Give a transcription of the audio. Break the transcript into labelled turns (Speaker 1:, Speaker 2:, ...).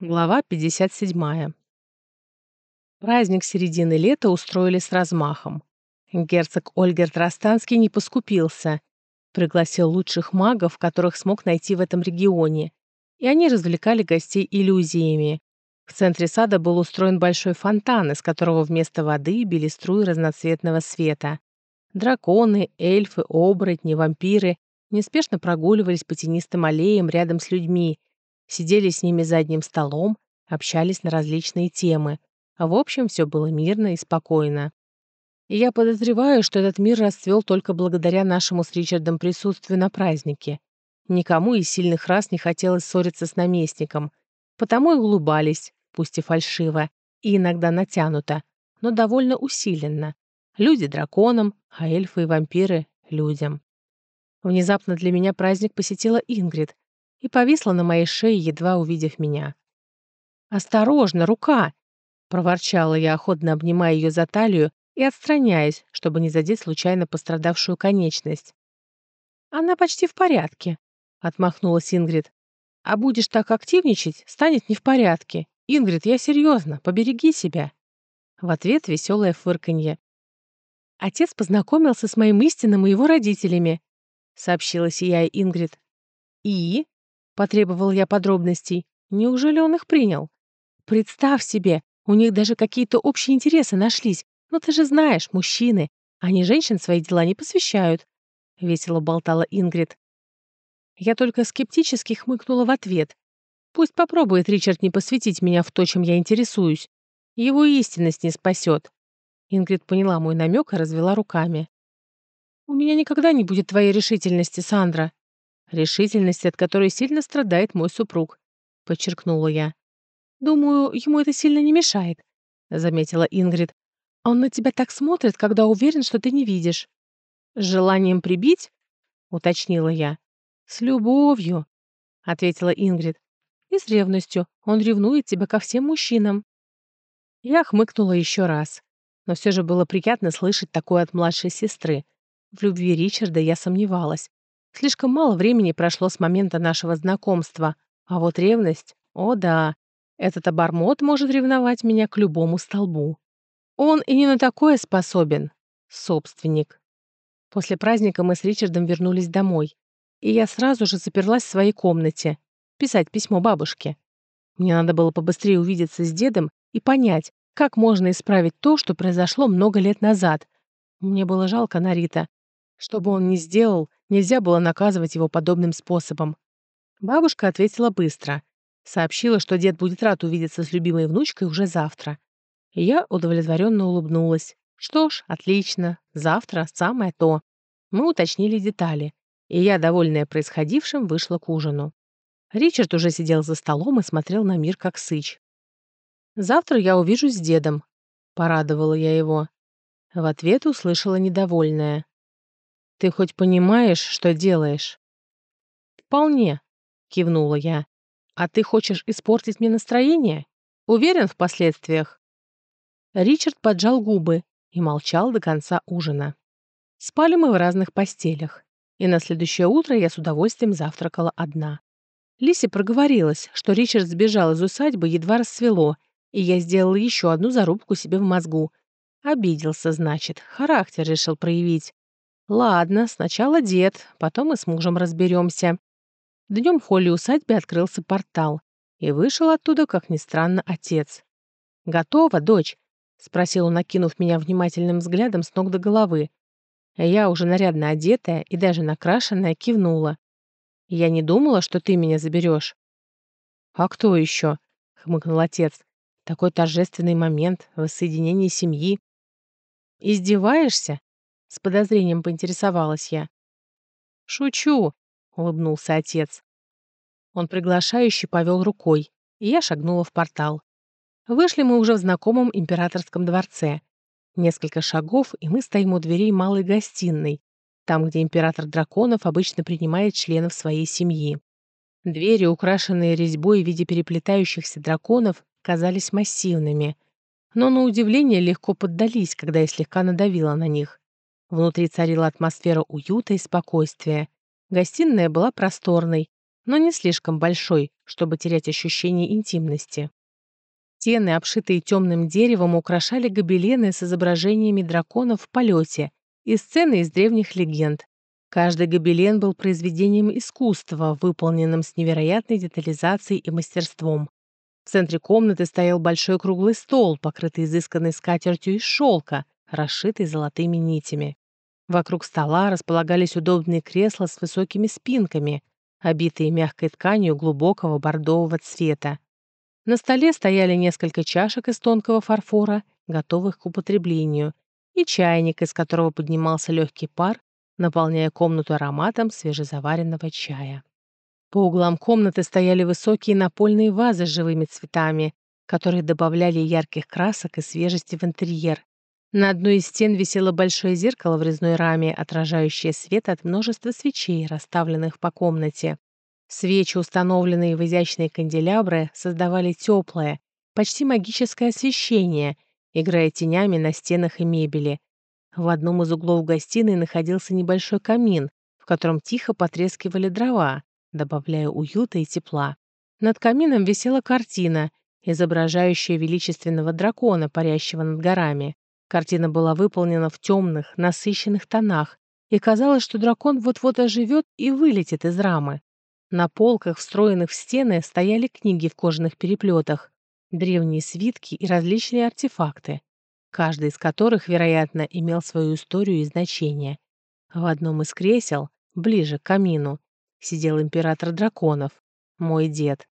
Speaker 1: Глава 57. Праздник середины лета устроили с размахом. Герцог Ольгерт Ростанский не поскупился, пригласил лучших магов, которых смог найти в этом регионе, и они развлекали гостей иллюзиями. В центре сада был устроен большой фонтан, из которого вместо воды били струи разноцветного света. Драконы, эльфы, оборотни, вампиры неспешно прогуливались по тенистым аллеям рядом с людьми, Сидели с ними за одним столом, общались на различные темы. А в общем, все было мирно и спокойно. И я подозреваю, что этот мир расцвел только благодаря нашему с Ричардом присутствию на празднике. Никому из сильных рас не хотелось ссориться с наместником, потому и улыбались, пусть и фальшиво, и иногда натянуто, но довольно усиленно. Люди драконам, а эльфы и вампиры — людям. Внезапно для меня праздник посетила Ингрид, и повисла на моей шее, едва увидев меня. «Осторожно, рука!» — проворчала я, охотно обнимая ее за талию и отстраняясь, чтобы не задеть случайно пострадавшую конечность. «Она почти в порядке», — отмахнулась Ингрид. «А будешь так активничать, станет не в порядке. Ингрид, я серьезно, побереги себя». В ответ веселое фырканье. «Отец познакомился с моим истинным и его родителями», — сообщила сияя Ингрид. «И?» Потребовал я подробностей. Неужели он их принял? Представь себе, у них даже какие-то общие интересы нашлись. Но ты же знаешь, мужчины, они женщин свои дела не посвящают. Весело болтала Ингрид. Я только скептически хмыкнула в ответ. Пусть попробует Ричард не посвятить меня в то, чем я интересуюсь. Его истинность не спасет. Ингрид поняла мой намек и развела руками. «У меня никогда не будет твоей решительности, Сандра. Решительность, от которой сильно страдает мой супруг, подчеркнула я. Думаю, ему это сильно не мешает, заметила Ингрид. Он на тебя так смотрит, когда уверен, что ты не видишь. С желанием прибить? уточнила я. С любовью, ответила Ингрид. И с ревностью. Он ревнует тебя ко всем мужчинам. Я хмыкнула еще раз. Но все же было приятно слышать такое от младшей сестры. В любви Ричарда я сомневалась. Слишком мало времени прошло с момента нашего знакомства, а вот ревность, о да, этот обормот может ревновать меня к любому столбу. Он и не на такое способен, собственник. После праздника мы с Ричардом вернулись домой, и я сразу же заперлась в своей комнате, писать письмо бабушке. Мне надо было побыстрее увидеться с дедом и понять, как можно исправить то, что произошло много лет назад. Мне было жалко Нарита. Что бы он ни сделал, Нельзя было наказывать его подобным способом. Бабушка ответила быстро. Сообщила, что дед будет рад увидеться с любимой внучкой уже завтра. Я удовлетворенно улыбнулась. Что ж, отлично. Завтра самое то. Мы уточнили детали. И я, довольная происходившим, вышла к ужину. Ричард уже сидел за столом и смотрел на мир как сыч. «Завтра я увижусь с дедом», — порадовала я его. В ответ услышала недовольное. Ты хоть понимаешь, что делаешь?» «Вполне», — кивнула я. «А ты хочешь испортить мне настроение? Уверен в последствиях?» Ричард поджал губы и молчал до конца ужина. Спали мы в разных постелях, и на следующее утро я с удовольствием завтракала одна. Лиси проговорилась, что Ричард сбежал из усадьбы, едва рассвело, и я сделала еще одну зарубку себе в мозгу. Обиделся, значит, характер решил проявить. Ладно, сначала дед, потом мы с мужем разберемся. Днем в холле усадьбы открылся портал, и вышел оттуда, как ни странно, отец. «Готова, дочь?» — спросил он, накинув меня внимательным взглядом с ног до головы. Я, уже нарядно одетая и даже накрашенная, кивнула. «Я не думала, что ты меня заберешь». «А кто еще?» — хмыкнул отец. «Такой торжественный момент, воссоединение семьи». «Издеваешься?» С подозрением поинтересовалась я. «Шучу», — улыбнулся отец. Он приглашающе повел рукой, и я шагнула в портал. Вышли мы уже в знакомом императорском дворце. Несколько шагов, и мы стоим у дверей малой гостиной, там, где император драконов обычно принимает членов своей семьи. Двери, украшенные резьбой в виде переплетающихся драконов, казались массивными, но на удивление легко поддались, когда я слегка надавила на них. Внутри царила атмосфера уюта и спокойствия. Гостиная была просторной, но не слишком большой, чтобы терять ощущение интимности. Стены, обшитые темным деревом, украшали гобелены с изображениями драконов в полете и сцены из древних легенд. Каждый гобелен был произведением искусства, выполненным с невероятной детализацией и мастерством. В центре комнаты стоял большой круглый стол, покрытый изысканной скатертью из шелка, расшитый золотыми нитями. Вокруг стола располагались удобные кресла с высокими спинками, обитые мягкой тканью глубокого бордового цвета. На столе стояли несколько чашек из тонкого фарфора, готовых к употреблению, и чайник, из которого поднимался легкий пар, наполняя комнату ароматом свежезаваренного чая. По углам комнаты стояли высокие напольные вазы с живыми цветами, которые добавляли ярких красок и свежести в интерьер. На одной из стен висело большое зеркало в резной раме, отражающее свет от множества свечей, расставленных по комнате. Свечи, установленные в изящные канделябры, создавали теплое, почти магическое освещение, играя тенями на стенах и мебели. В одном из углов гостиной находился небольшой камин, в котором тихо потрескивали дрова, добавляя уюта и тепла. Над камином висела картина, изображающая величественного дракона, парящего над горами. Картина была выполнена в темных, насыщенных тонах, и казалось, что дракон вот-вот оживет и вылетит из рамы. На полках, встроенных в стены, стояли книги в кожаных переплетах, древние свитки и различные артефакты, каждый из которых, вероятно, имел свою историю и значение. В одном из кресел, ближе к камину, сидел император драконов, мой дед.